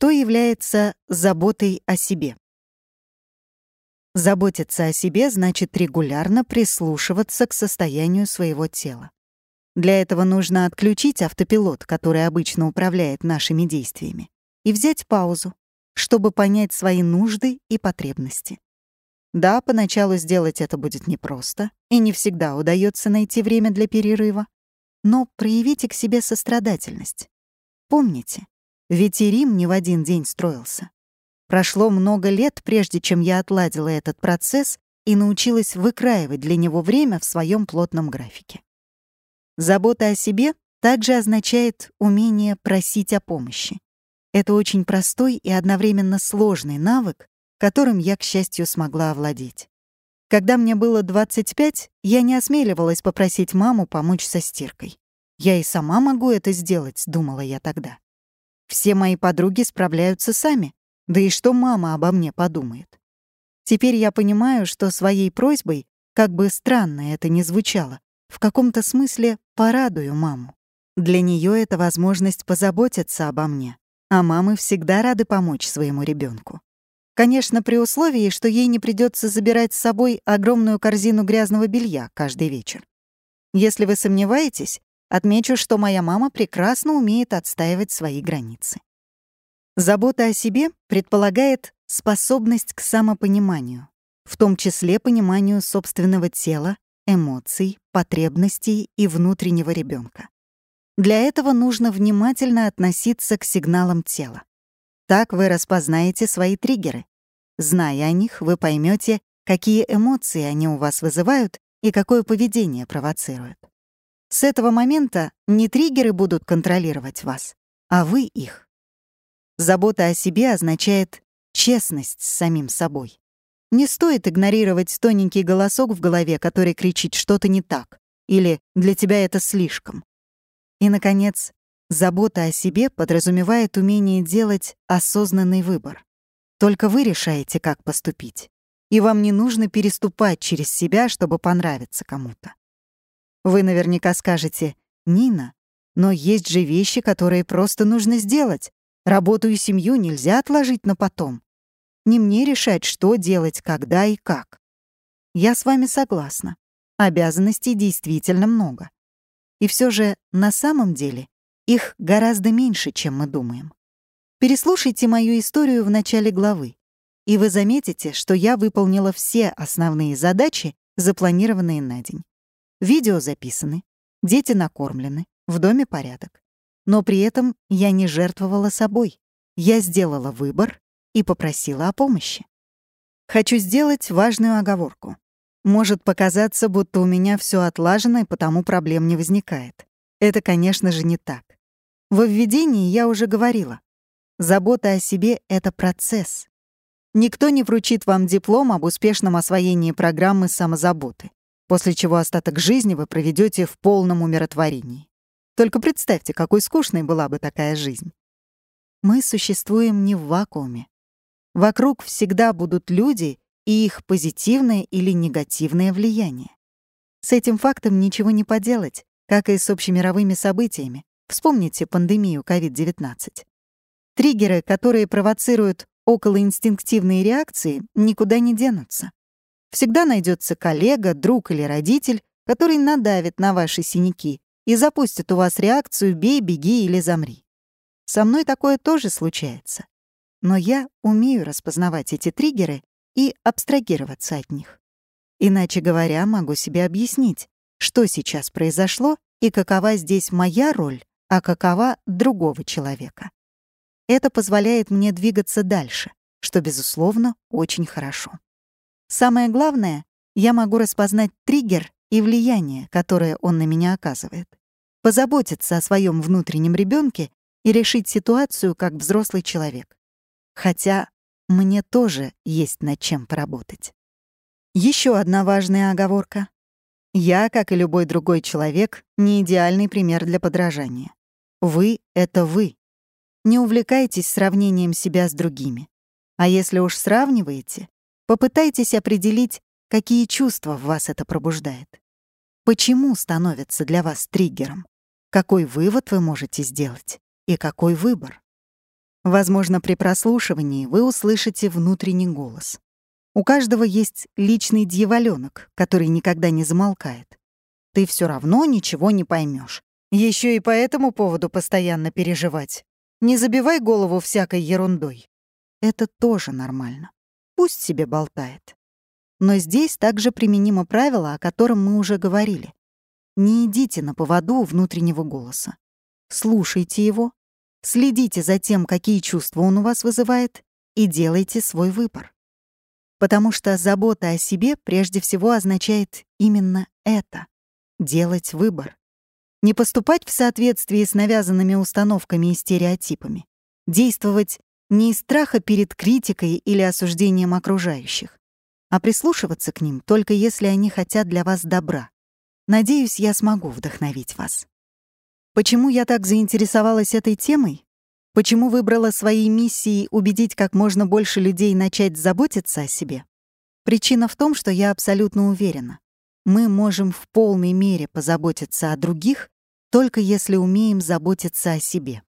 Что является заботой о себе? Заботиться о себе значит регулярно прислушиваться к состоянию своего тела. Для этого нужно отключить автопилот, который обычно управляет нашими действиями, и взять паузу, чтобы понять свои нужды и потребности. Да, поначалу сделать это будет непросто, и не всегда удается найти время для перерыва, но проявите к себе сострадательность. Помните, ведь и Рим не в один день строился. Прошло много лет, прежде чем я отладила этот процесс и научилась выкраивать для него время в своем плотном графике. Забота о себе также означает умение просить о помощи. Это очень простой и одновременно сложный навык, которым я, к счастью, смогла овладеть. Когда мне было 25, я не осмеливалась попросить маму помочь со стиркой. Я и сама могу это сделать, думала я тогда. Все мои подруги справляются сами, да и что мама обо мне подумает. Теперь я понимаю, что своей просьбой, как бы странно это ни звучало, в каком-то смысле порадую маму. Для нее это возможность позаботиться обо мне, а мамы всегда рады помочь своему ребенку. Конечно, при условии, что ей не придется забирать с собой огромную корзину грязного белья каждый вечер. Если вы сомневаетесь, отмечу, что моя мама прекрасно умеет отстаивать свои границы. Забота о себе предполагает способность к самопониманию, в том числе пониманию собственного тела эмоций, потребностей и внутреннего ребенка. Для этого нужно внимательно относиться к сигналам тела. Так вы распознаете свои триггеры. Зная о них, вы поймете, какие эмоции они у вас вызывают и какое поведение провоцируют. С этого момента не триггеры будут контролировать вас, а вы их. Забота о себе означает честность с самим собой. Не стоит игнорировать тоненький голосок в голове, который кричит «что-то не так» или «для тебя это слишком». И, наконец, забота о себе подразумевает умение делать осознанный выбор. Только вы решаете, как поступить. И вам не нужно переступать через себя, чтобы понравиться кому-то. Вы наверняка скажете «Нина, но есть же вещи, которые просто нужно сделать. Работу и семью нельзя отложить на потом. Не мне решать, что делать, когда и как. Я с вами согласна. Обязанностей действительно много. И все же на самом деле их гораздо меньше, чем мы думаем. Переслушайте мою историю в начале главы, и вы заметите, что я выполнила все основные задачи, запланированные на день. Видео записаны, дети накормлены, в доме порядок. Но при этом я не жертвовала собой. Я сделала выбор и попросила о помощи. Хочу сделать важную оговорку. Может показаться, будто у меня все отлажено, и потому проблем не возникает. Это, конечно же, не так. Во введении я уже говорила. Забота о себе — это процесс. Никто не вручит вам диплом об успешном освоении программы самозаботы, после чего остаток жизни вы проведете в полном умиротворении. Только представьте, какой скучной была бы такая жизнь. Мы существуем не в вакууме. Вокруг всегда будут люди и их позитивное или негативное влияние. С этим фактом ничего не поделать, как и с общемировыми событиями. Вспомните пандемию COVID-19. Триггеры, которые провоцируют околоинстинктивные реакции, никуда не денутся. Всегда найдется коллега, друг или родитель, который надавит на ваши синяки и запустит у вас реакцию «бей, беги или замри». Со мной такое тоже случается но я умею распознавать эти триггеры и абстрагироваться от них. Иначе говоря, могу себе объяснить, что сейчас произошло и какова здесь моя роль, а какова другого человека. Это позволяет мне двигаться дальше, что, безусловно, очень хорошо. Самое главное, я могу распознать триггер и влияние, которое он на меня оказывает, позаботиться о своем внутреннем ребенке и решить ситуацию как взрослый человек. Хотя мне тоже есть над чем поработать. Еще одна важная оговорка. Я, как и любой другой человек, не идеальный пример для подражания. Вы — это вы. Не увлекайтесь сравнением себя с другими. А если уж сравниваете, попытайтесь определить, какие чувства в вас это пробуждает. Почему становится для вас триггером? Какой вывод вы можете сделать? И какой выбор? Возможно, при прослушивании вы услышите внутренний голос. У каждого есть личный дьяволёнок, который никогда не замолкает. Ты все равно ничего не поймешь. Еще и по этому поводу постоянно переживать. Не забивай голову всякой ерундой. Это тоже нормально. Пусть себе болтает. Но здесь также применимо правило, о котором мы уже говорили. Не идите на поводу внутреннего голоса. Слушайте его, следите за тем, какие чувства он у вас вызывает, и делайте свой выбор. Потому что забота о себе прежде всего означает именно это — делать выбор. Не поступать в соответствии с навязанными установками и стереотипами. Действовать не из страха перед критикой или осуждением окружающих, а прислушиваться к ним только если они хотят для вас добра. Надеюсь, я смогу вдохновить вас. Почему я так заинтересовалась этой темой? Почему выбрала своей миссией убедить как можно больше людей начать заботиться о себе? Причина в том, что я абсолютно уверена. Мы можем в полной мере позаботиться о других, только если умеем заботиться о себе.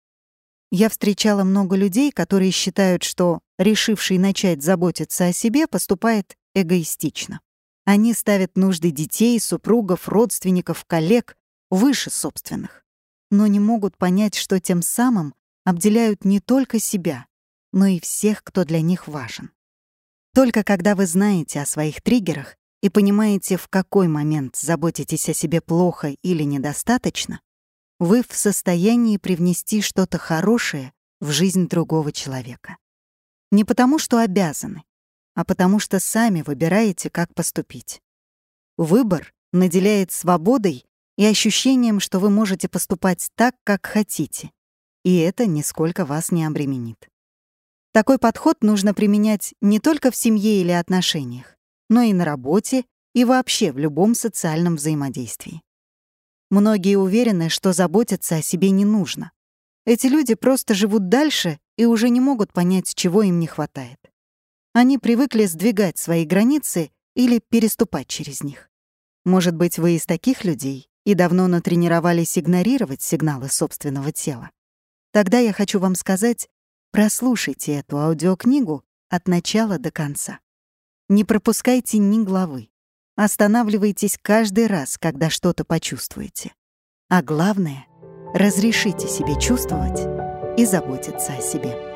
Я встречала много людей, которые считают, что решивший начать заботиться о себе поступает эгоистично. Они ставят нужды детей, супругов, родственников, коллег выше собственных, но не могут понять, что тем самым обделяют не только себя, но и всех, кто для них важен. Только когда вы знаете о своих триггерах и понимаете, в какой момент заботитесь о себе плохо или недостаточно, вы в состоянии привнести что-то хорошее в жизнь другого человека. Не потому, что обязаны, а потому что сами выбираете, как поступить. Выбор наделяет свободой и ощущением, что вы можете поступать так, как хотите, и это нисколько вас не обременит. Такой подход нужно применять не только в семье или отношениях, но и на работе и вообще в любом социальном взаимодействии. Многие уверены, что заботиться о себе не нужно. Эти люди просто живут дальше и уже не могут понять, чего им не хватает. Они привыкли сдвигать свои границы или переступать через них. Может быть, вы из таких людей и давно натренировались игнорировать сигналы собственного тела. Тогда я хочу вам сказать, прослушайте эту аудиокнигу от начала до конца. Не пропускайте ни главы. Останавливайтесь каждый раз, когда что-то почувствуете. А главное, разрешите себе чувствовать и заботиться о себе.